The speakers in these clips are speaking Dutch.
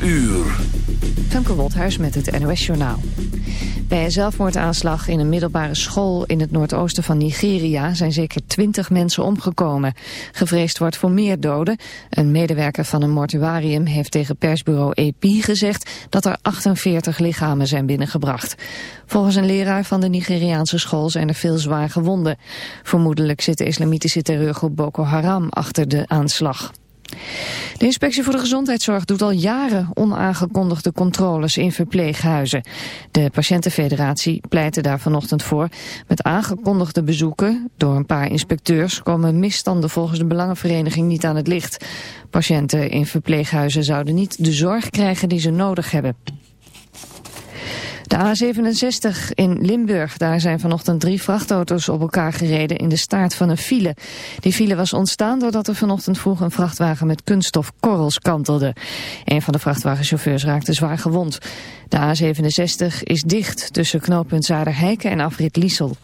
12 uur. Femke Woldhuis met het NOS Journaal. Bij een zelfmoordaanslag in een middelbare school in het noordoosten van Nigeria zijn zeker 20 mensen omgekomen. Gevreesd wordt voor meer doden. Een medewerker van een mortuarium heeft tegen persbureau EP gezegd dat er 48 lichamen zijn binnengebracht. Volgens een leraar van de Nigeriaanse school zijn er veel zwaar gewonden. Vermoedelijk zit de islamitische terreurgroep Boko Haram achter de aanslag. De Inspectie voor de Gezondheidszorg doet al jaren onaangekondigde controles in verpleeghuizen. De Patiëntenfederatie pleitte daar vanochtend voor. Met aangekondigde bezoeken door een paar inspecteurs komen misstanden volgens de Belangenvereniging niet aan het licht. Patiënten in verpleeghuizen zouden niet de zorg krijgen die ze nodig hebben. De A67 in Limburg, daar zijn vanochtend drie vrachtauto's op elkaar gereden in de staart van een file. Die file was ontstaan doordat er vanochtend vroeg een vrachtwagen met kunststofkorrels kantelde. Een van de vrachtwagenchauffeurs raakte zwaar gewond. De A67 is dicht tussen knooppunt Zaderheiken en afrit Liesel.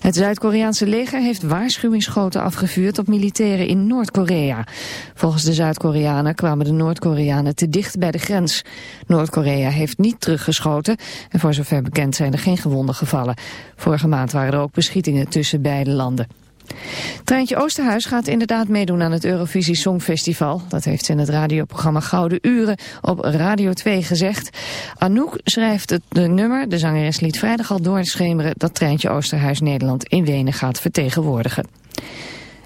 Het Zuid-Koreaanse leger heeft waarschuwingsschoten afgevuurd op militairen in Noord-Korea. Volgens de Zuid-Koreanen kwamen de Noord-Koreanen te dicht bij de grens. Noord-Korea heeft niet teruggeschoten en voor zover bekend zijn er geen gewonden gevallen. Vorige maand waren er ook beschietingen tussen beide landen. Treintje Oosterhuis gaat inderdaad meedoen aan het Eurovisie Songfestival. Dat heeft ze in het radioprogramma Gouden Uren op Radio 2 gezegd. Anouk schrijft het de nummer. De zangeres liet vrijdag al doorschemeren dat Treintje Oosterhuis Nederland in Wenen gaat vertegenwoordigen.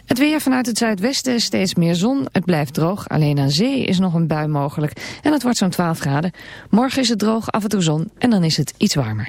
Het weer vanuit het zuidwesten steeds meer zon. Het blijft droog. Alleen aan zee is nog een bui mogelijk. En het wordt zo'n 12 graden. Morgen is het droog, af en toe zon. En dan is het iets warmer.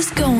just going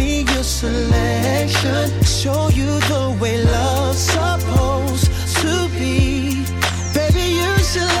selection. Show you the way love's supposed to be. Baby, you should.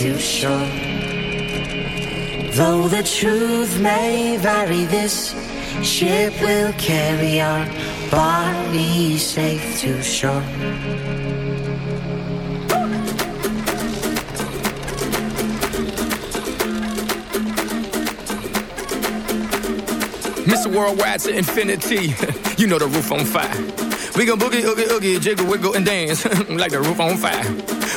too short. Though the truth may vary, this ship will carry our body safe to shore. Mr. Worldwide to infinity, you know the roof on fire. We gon' boogie, oogie, oogie, jiggle, wiggle, and dance like the roof on fire.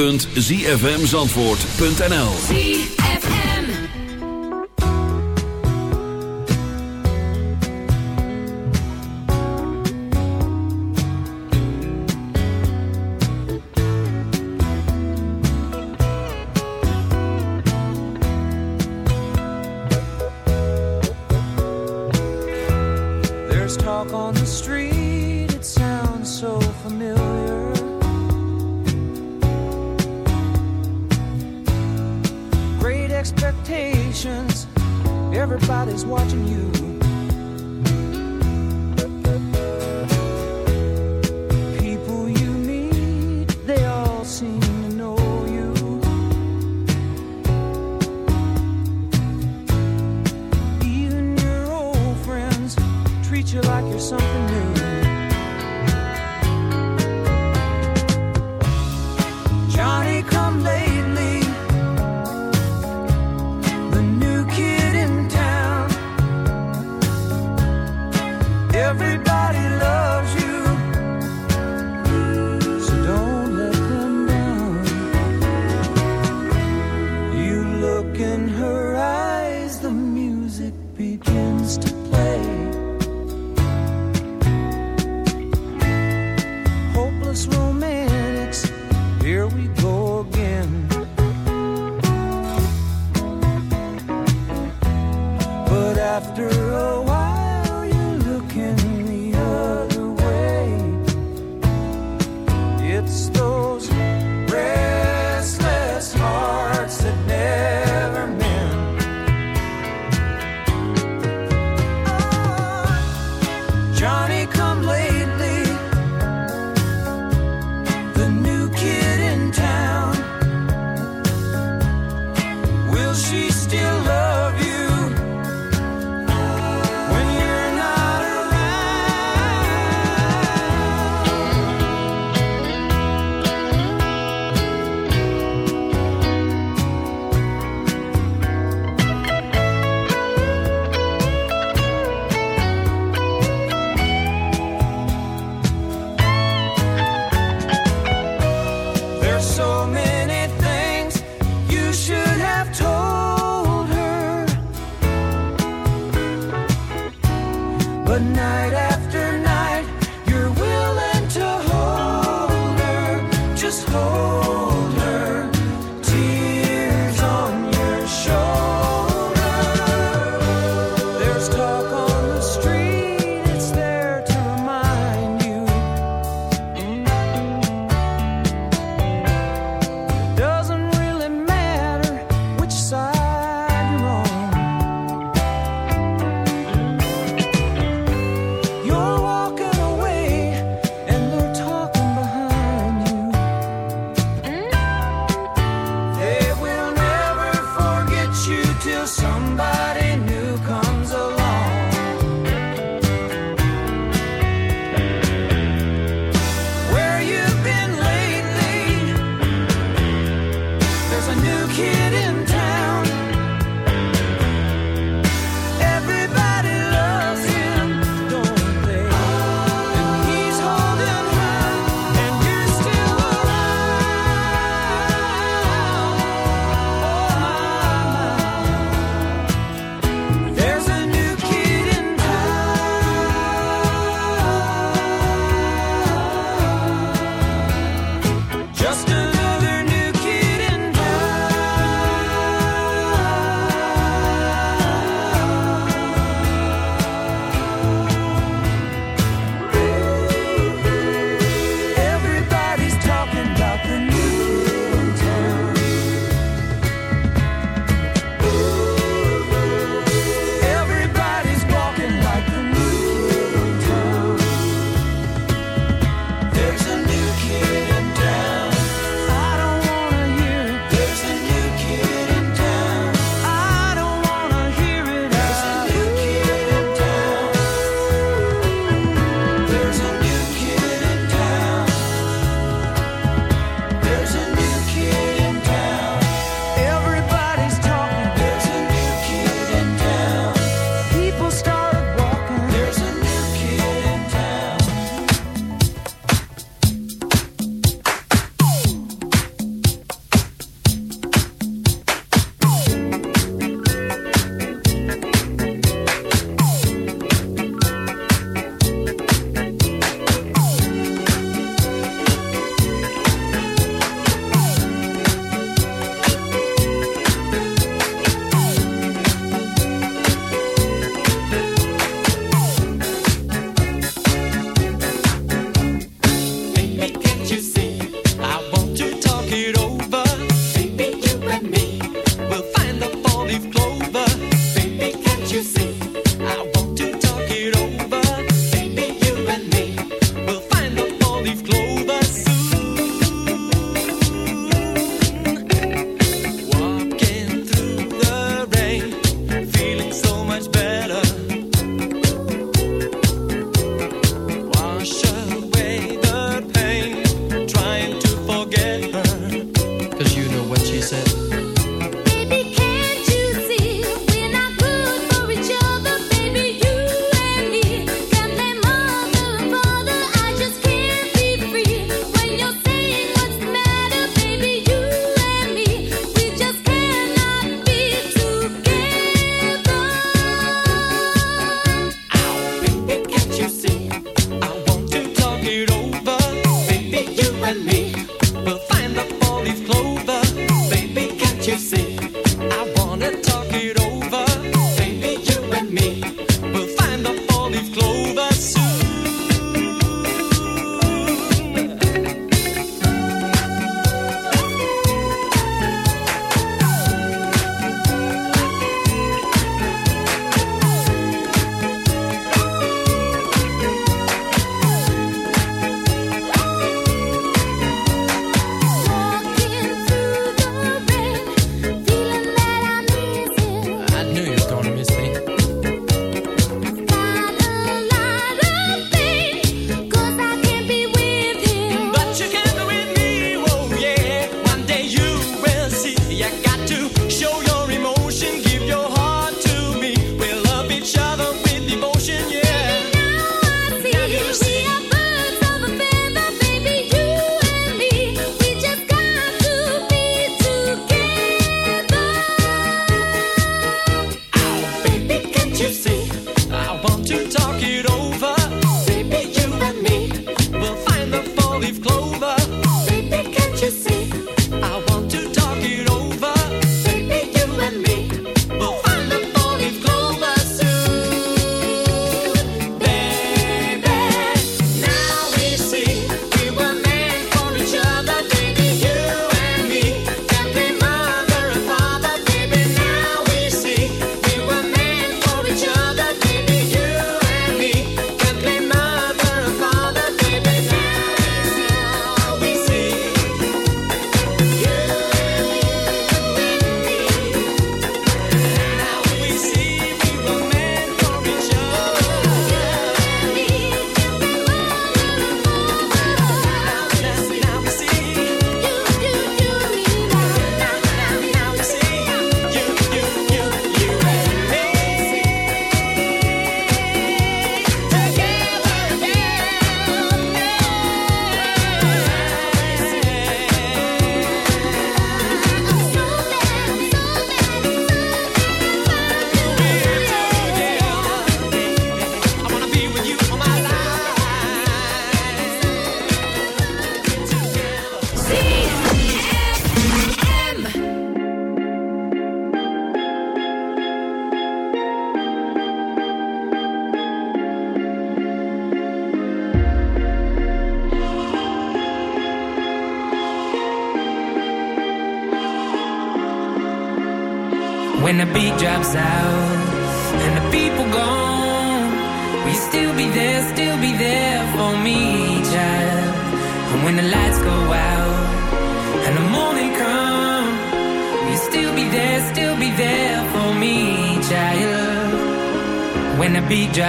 www.zfmzandvoort.nl Everybody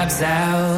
grabs out.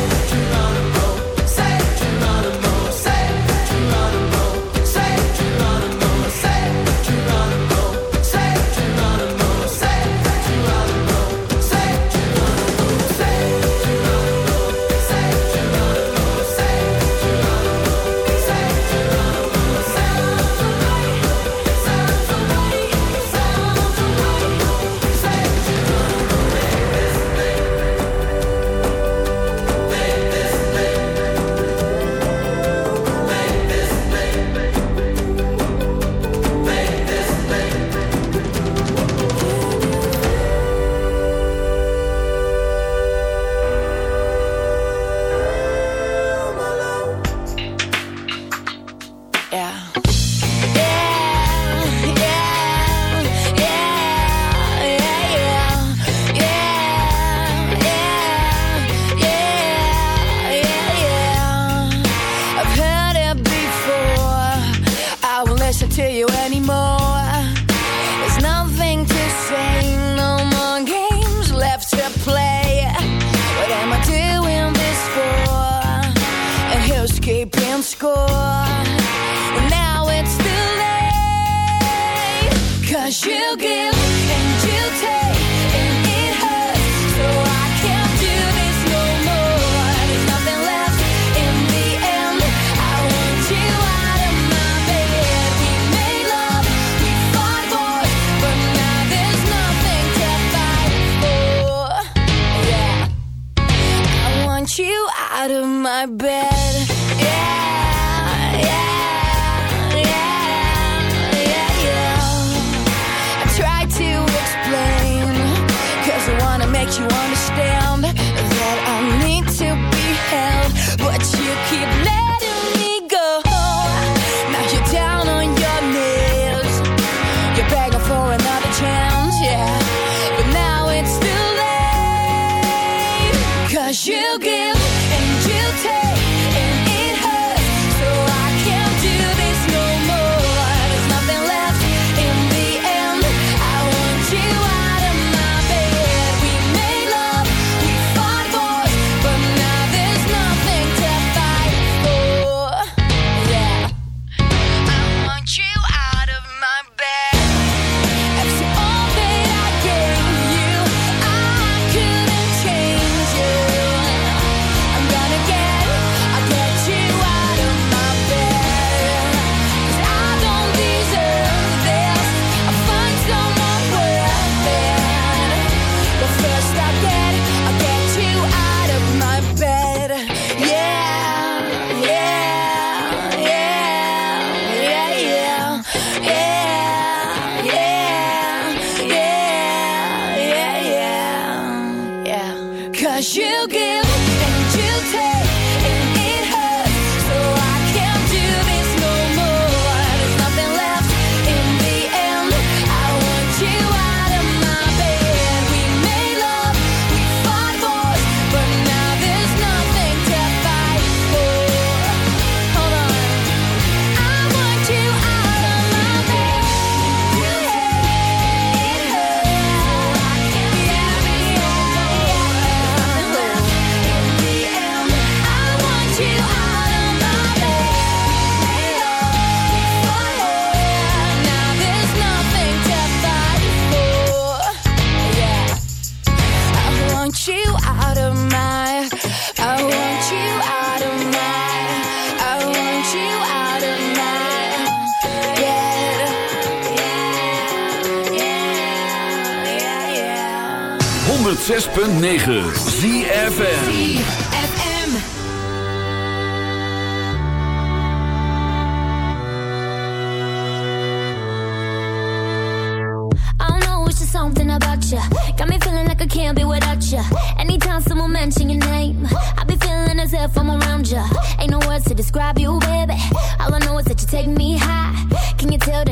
Thank 106.9 ZFN Something about you got me feeling like I can't be without you. Anytime someone mention your name, I be feeling as if I'm around you. Ain't no words to describe you, baby.